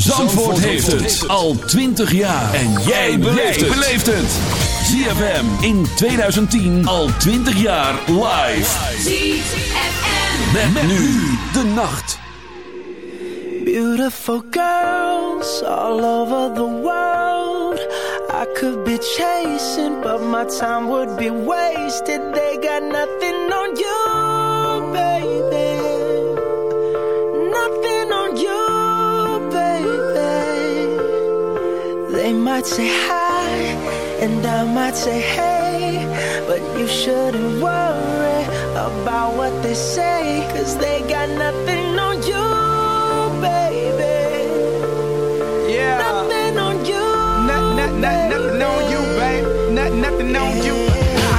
Zandvoort, heeft het al 20 jaar. En jij beleeft het. ZFM in 2010 al 20 jaar live. ZFM. Met, met nu de nacht. Beautiful girls all over the world. I could be chasing, but my time would be wasted. They got nothing on you, They might say hi, and I might say hey, but you shouldn't worry about what they say, cause they got nothing on you. Baby. Yeah. Nothing on you, babe. Nothing, nothing on you.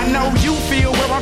I know you feel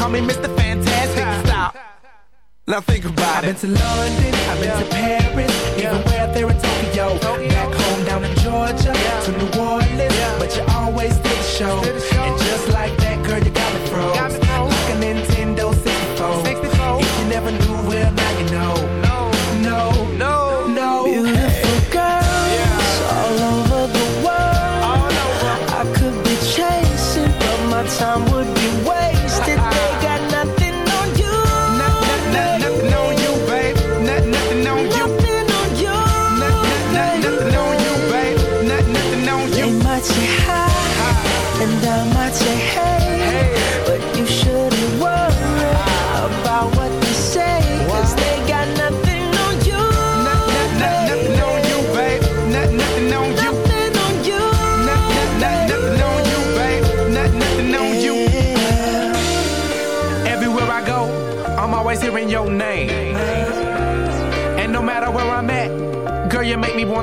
call me Mr. Fantastic. Stop. Now think about it. I've been to London, I've been to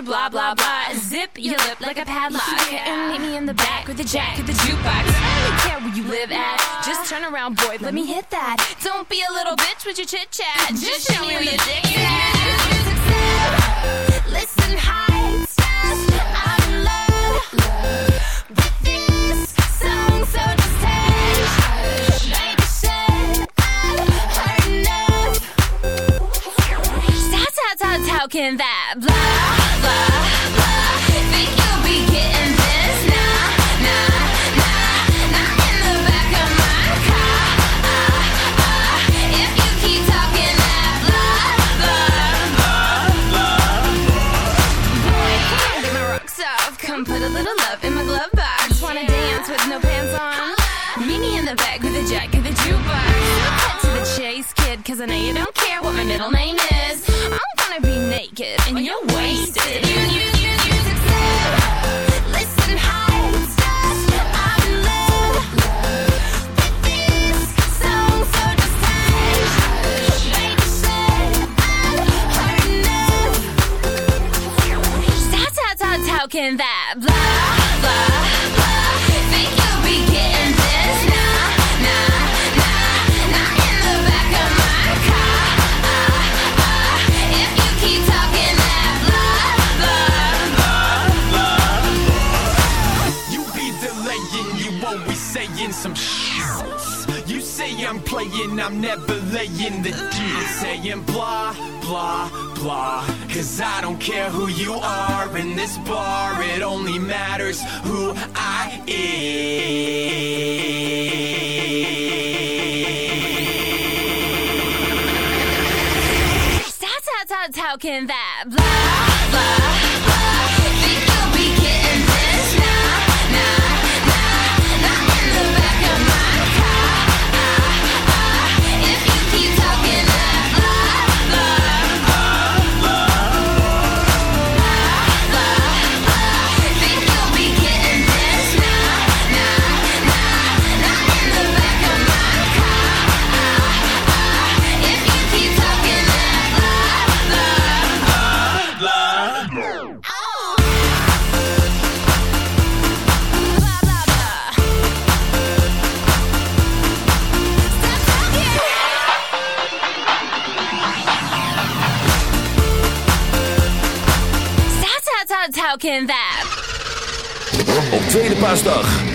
Your blah blah blah. Zip your lip like a padlock. And meet me in the back with the jack of the jukebox. I don't care where you live at. Just turn around, boy, let me hit that. Don't be a little bitch with your chit chat. Just show me where your dick is at. Listen, high. I'm in love with this song, so just talking that cause I know you don't care what my middle name is. I'm gonna be naked and you're wasted. You, you, you, you. Listen, in love this song, so just. Stop, stop, stop talking that playing, I'm never laying the deal. Saying blah, blah, blah. Cause I don't care who you are in this bar, it only matters who I am. Stop, stop, stop talking that blah, blah.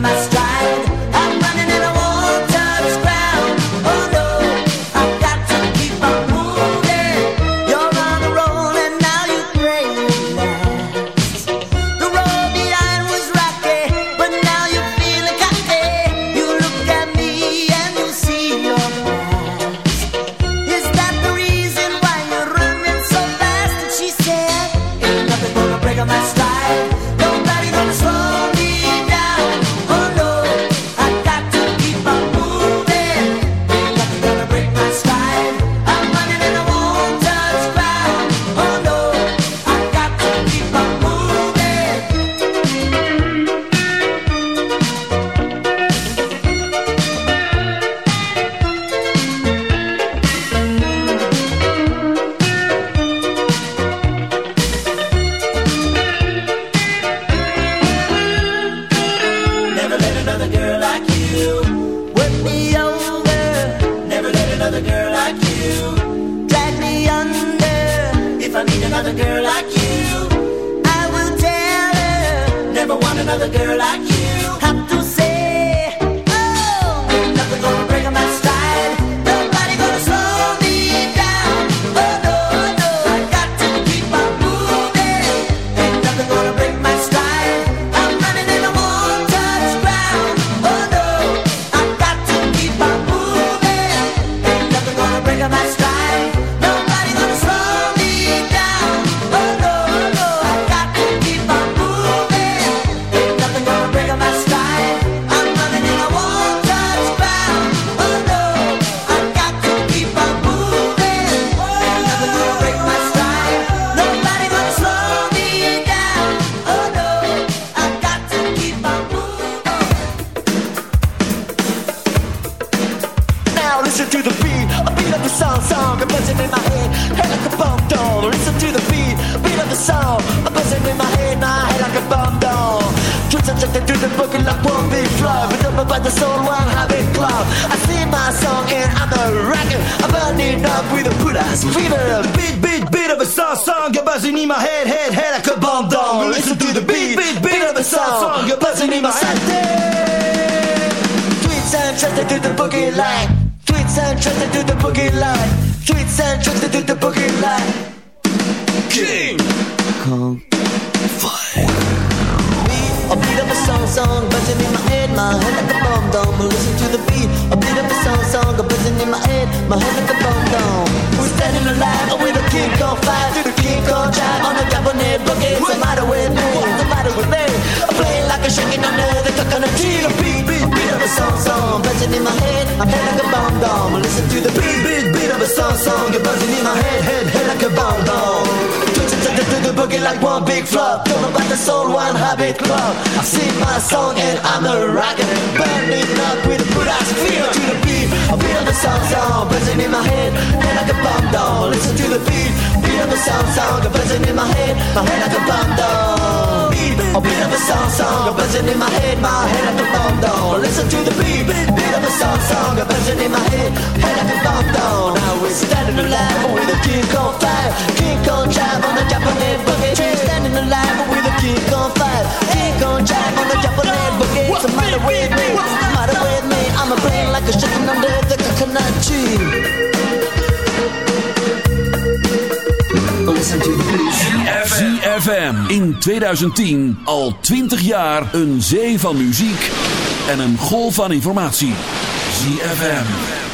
my stride. like What's the matter with me? What's the matter with me? I'm a brain like a chicken under the coconut tree. Listen to ZFM in 2010 al 20 jaar een zee van muziek en een golf van informatie. ZFM.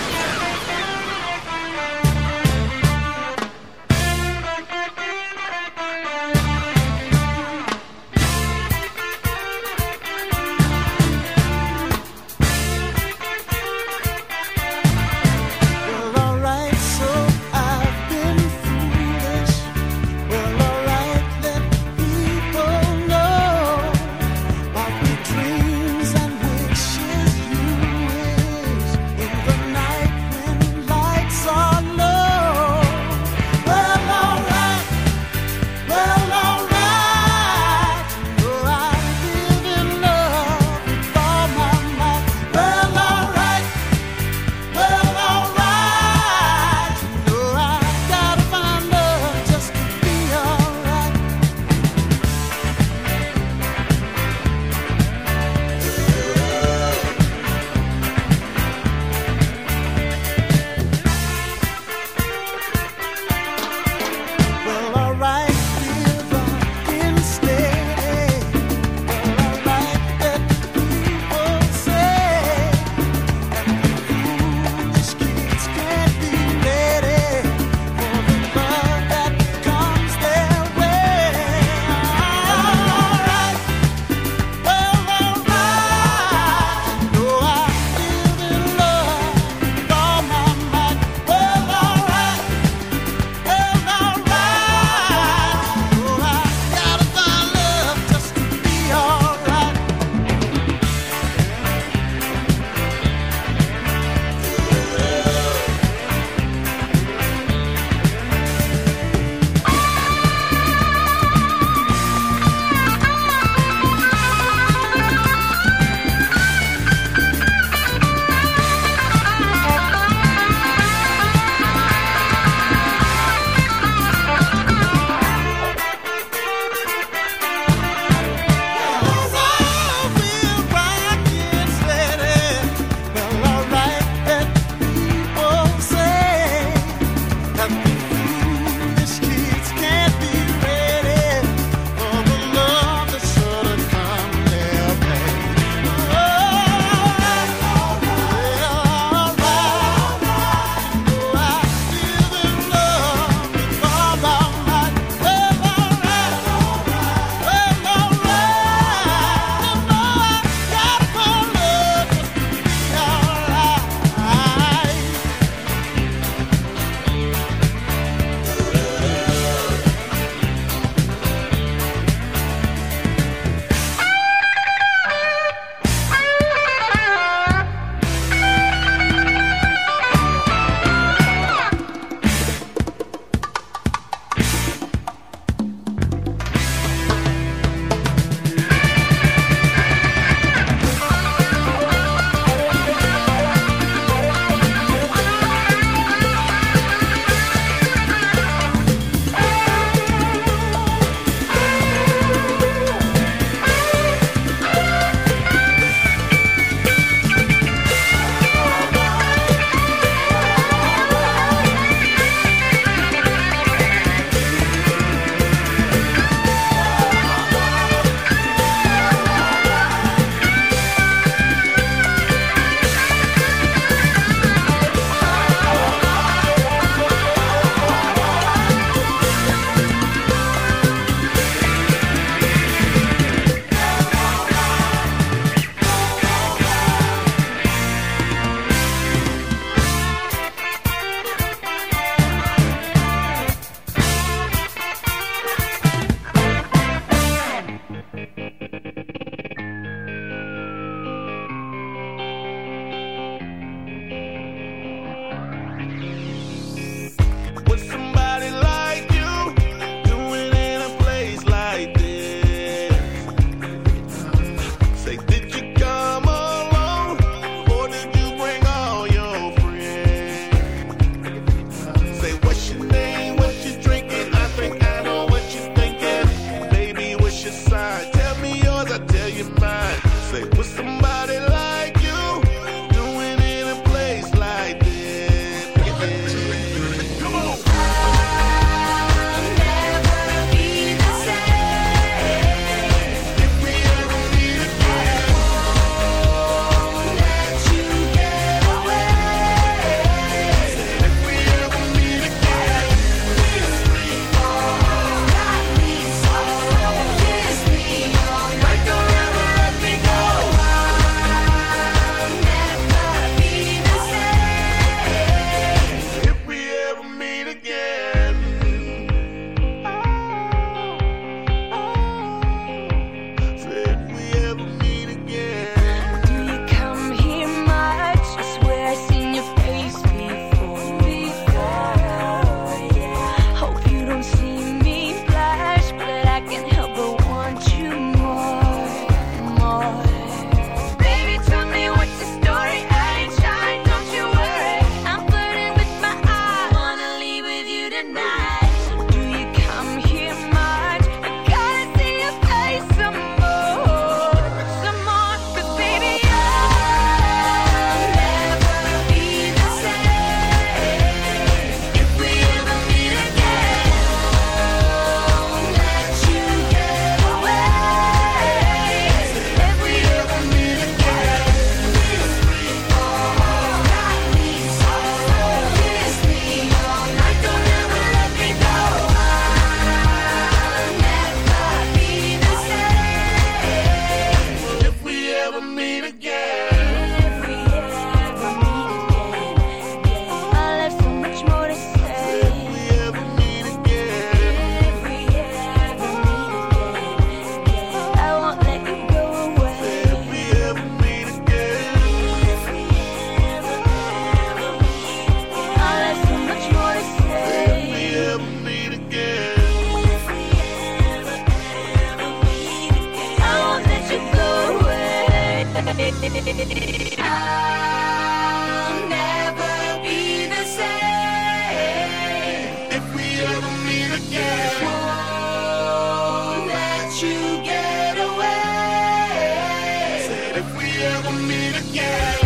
never meet again.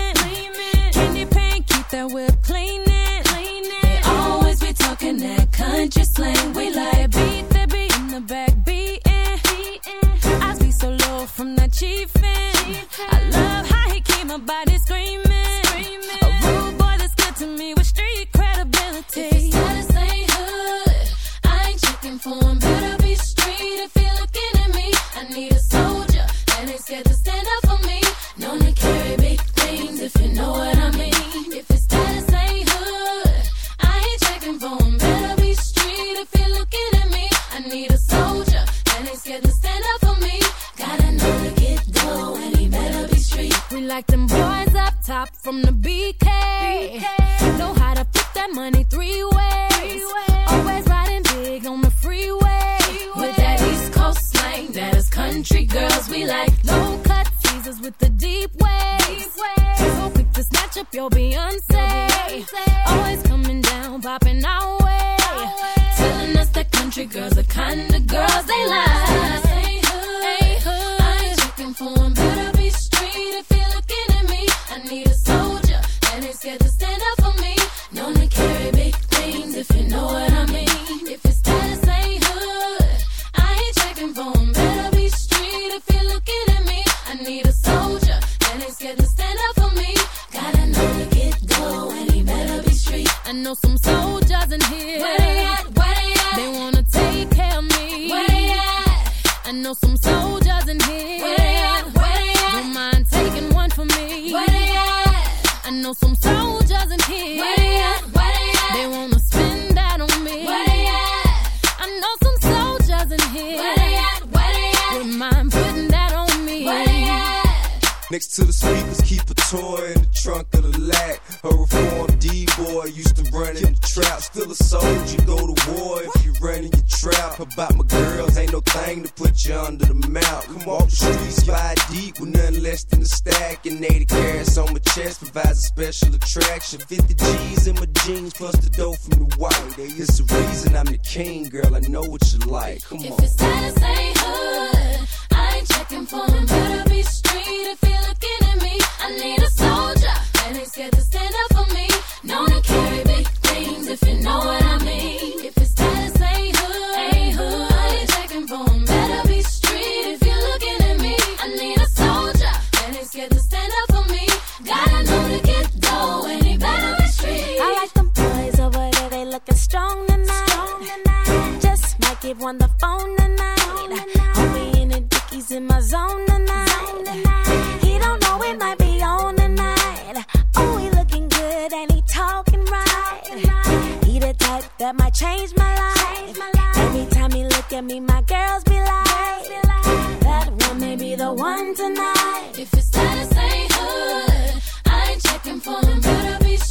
That whip cleaning, cleaning. They always be talking that country slang. We like beat that be in the back beating, beating. I be so low from that chiefin'. I love how he keep my body screaming. A rude boy that's good to me with street credibility. Top from the BK. Know how to put that money three ways. Always riding big on the freeway. With that East Coast slang, that is country girls. We like low cut teasers with the deep waves. So quick to snatch up your Beyonce. In here. Where they at? Where they at? Don't mind taking one for me. Where they at? I know some soldiers in here. Where they at? Where they at? They wanna spend that on me. Where they at? I know some soldiers in here. Where they at? Where they at? Wouldn't mind putting that on me. Where they at? Next to the speakers, keep a toy in the trunk of the lag. A reformed D-boy used to run in the trap. Still a soldier, go to war if you run in your trap. About my girls, ain't no thing to put you under the mount. Come off the streets, five deep with nothing less than a stack. And 80 carats on my chest provides a special attraction. 50 G's in my jeans plus the dough from the white. It's the reason I'm the king, girl. I know what you like. Come If on. his status ain't hood, I ain't checking for him. Better be street if you're looking at me. I need a soldier that ain't scared to stand up for me. Known to carry big things if you know what I mean. If they looking strong tonight. Just might give one the phone tonight. Homie in the dickies in my zone tonight. He don't know it might be on tonight. Oh, he looking good and he talking right. He the type that might change my life. Every time he look at me, my girls be like, that one may be the one tonight. If his status ain't hood, I ain't checking for him. Better be street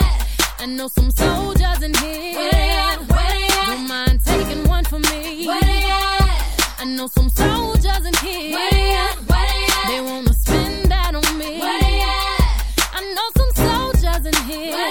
I know some soldiers in here. Where they at? Where they at? Don't mind taking one for me. Where they at? I know some soldiers in here. Where they at? Where they at? They wanna spend that on me. Where they at? I know some soldiers in here.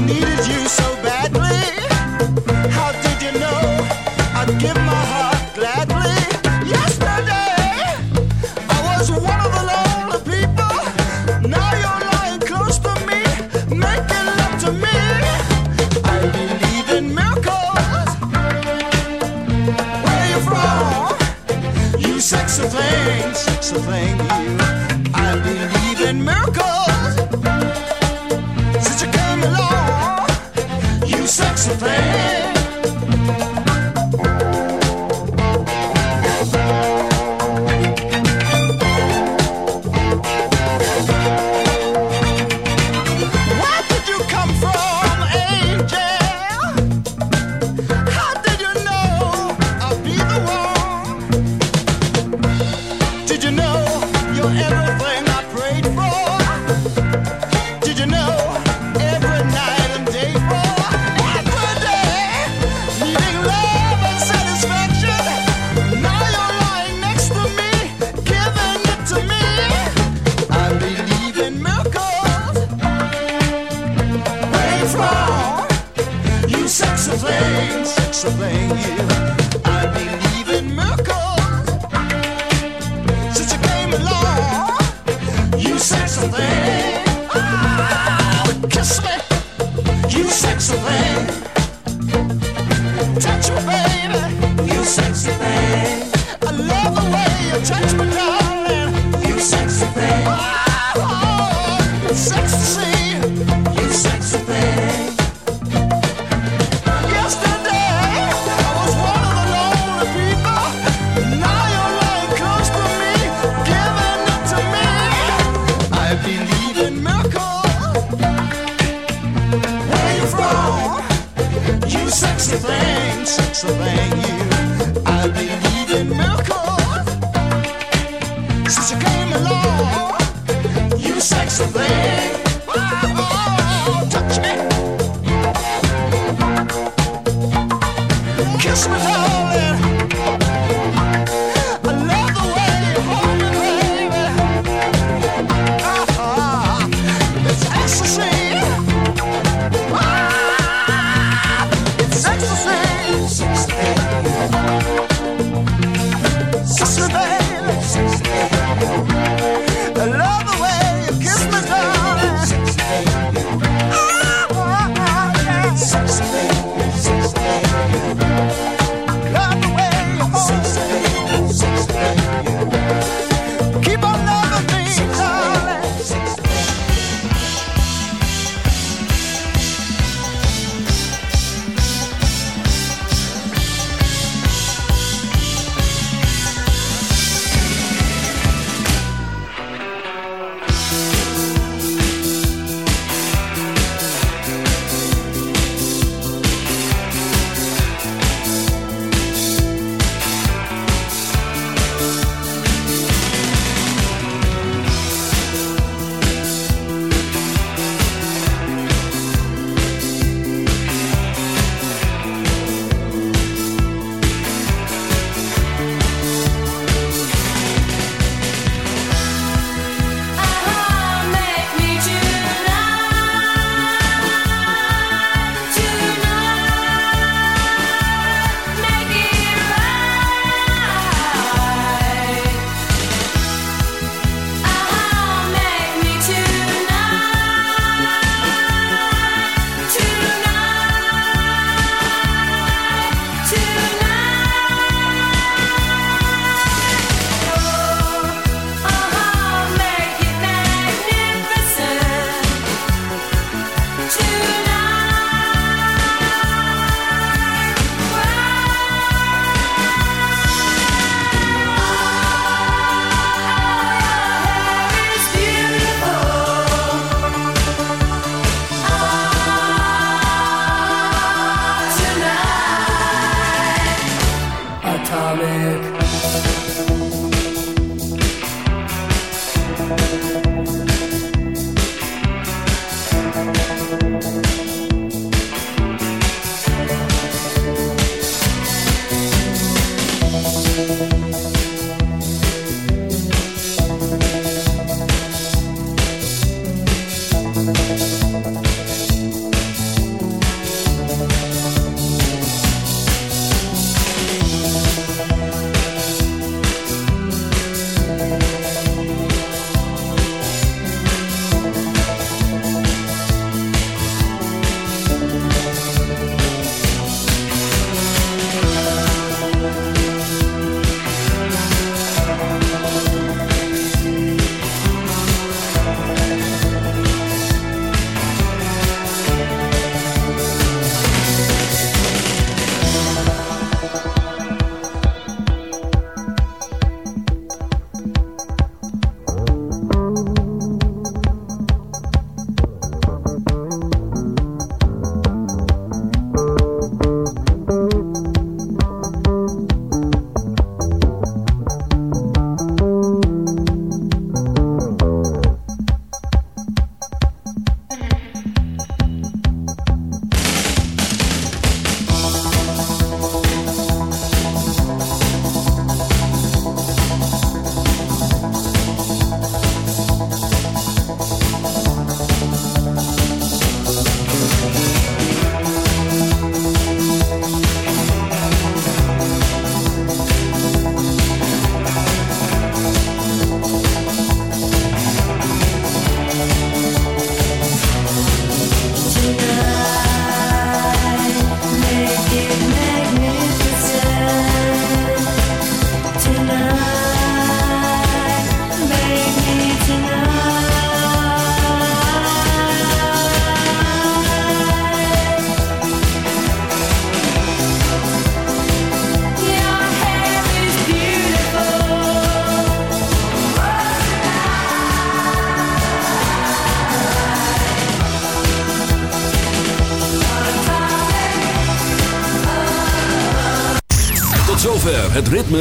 needed you so badly?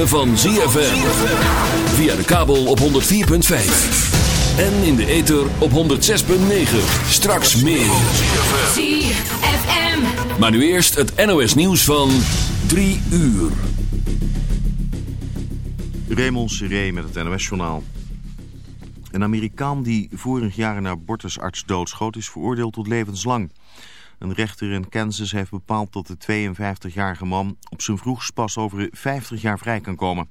Ritme van ZFM. Via de kabel op 104.5. En in de ether op 106.9. Straks meer. ZFM. Maar nu eerst het NOS nieuws van 3 uur. Raymond Seré met het NOS-journaal. Een Amerikaan die vorig jaar een abortusarts doodschoot is veroordeeld tot levenslang. Een rechter in Kansas heeft bepaald dat de 52-jarige man op zijn vroegst pas over 50 jaar vrij kan komen.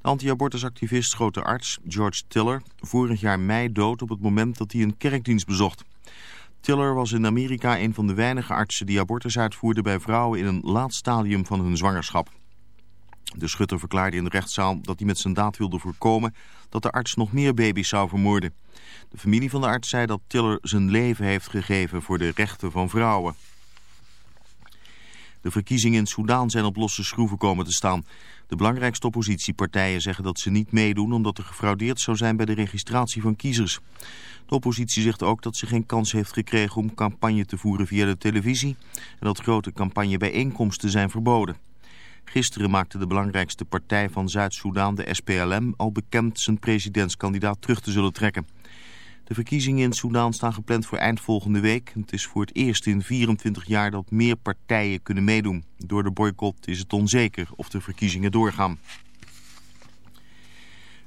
De anti-abortusactivist de arts, George Tiller, vorig jaar mei dood op het moment dat hij een kerkdienst bezocht. Tiller was in Amerika een van de weinige artsen die abortus uitvoerden bij vrouwen in een laat stadium van hun zwangerschap. De schutter verklaarde in de rechtszaal dat hij met zijn daad wilde voorkomen dat de arts nog meer baby's zou vermoorden. De familie van de arts zei dat Tiller zijn leven heeft gegeven voor de rechten van vrouwen. De verkiezingen in Soedan zijn op losse schroeven komen te staan. De belangrijkste oppositiepartijen zeggen dat ze niet meedoen omdat er gefraudeerd zou zijn bij de registratie van kiezers. De oppositie zegt ook dat ze geen kans heeft gekregen om campagne te voeren via de televisie en dat grote campagnebijeenkomsten zijn verboden. Gisteren maakte de belangrijkste partij van Zuid-Soedan, de SPLM, al bekend zijn presidentskandidaat terug te zullen trekken. De verkiezingen in Soedan staan gepland voor eind volgende week. Het is voor het eerst in 24 jaar dat meer partijen kunnen meedoen. Door de boycott is het onzeker of de verkiezingen doorgaan.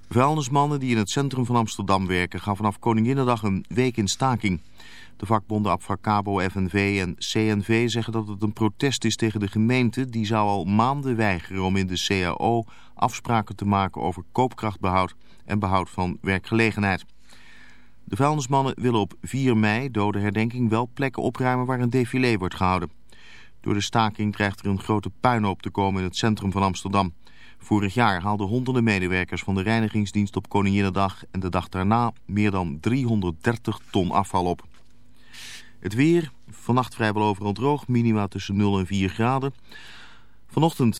Vuilnismannen die in het centrum van Amsterdam werken gaan vanaf Koninginnedag een week in staking. De vakbonden Abfacabo, FNV en CNV zeggen dat het een protest is tegen de gemeente. Die zou al maanden weigeren om in de CAO afspraken te maken over koopkrachtbehoud en behoud van werkgelegenheid. De vuilnismannen willen op 4 mei, dode herdenking, wel plekken opruimen waar een défilé wordt gehouden. Door de staking dreigt er een grote puinhoop te komen in het centrum van Amsterdam. Vorig jaar haalden honderden medewerkers van de reinigingsdienst op Koninginnedag en de dag daarna meer dan 330 ton afval op. Het weer, vannacht vrijwel overal droog, minima tussen 0 en 4 graden. Vanochtend